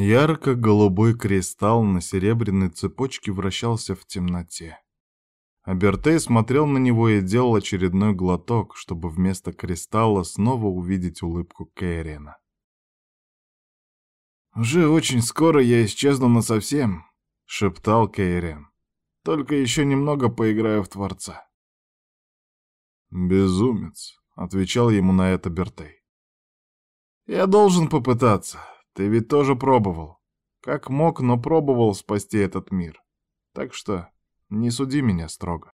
Ярко-голубой кристалл на серебряной цепочке вращался в темноте. Абертей смотрел на него и делал очередной глоток, чтобы вместо кристалла снова увидеть улыбку Кэрина. «Уже очень скоро я исчезну насовсем», — шептал Кейрен. «Только еще немного поиграю в Творца». «Безумец», — отвечал ему на это Бертей. «Я должен попытаться. Ты ведь тоже пробовал. Как мог, но пробовал спасти этот мир. Так что не суди меня строго».